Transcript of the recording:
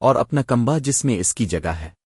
اور اپنا کمبا جس میں اس کی جگہ ہے۔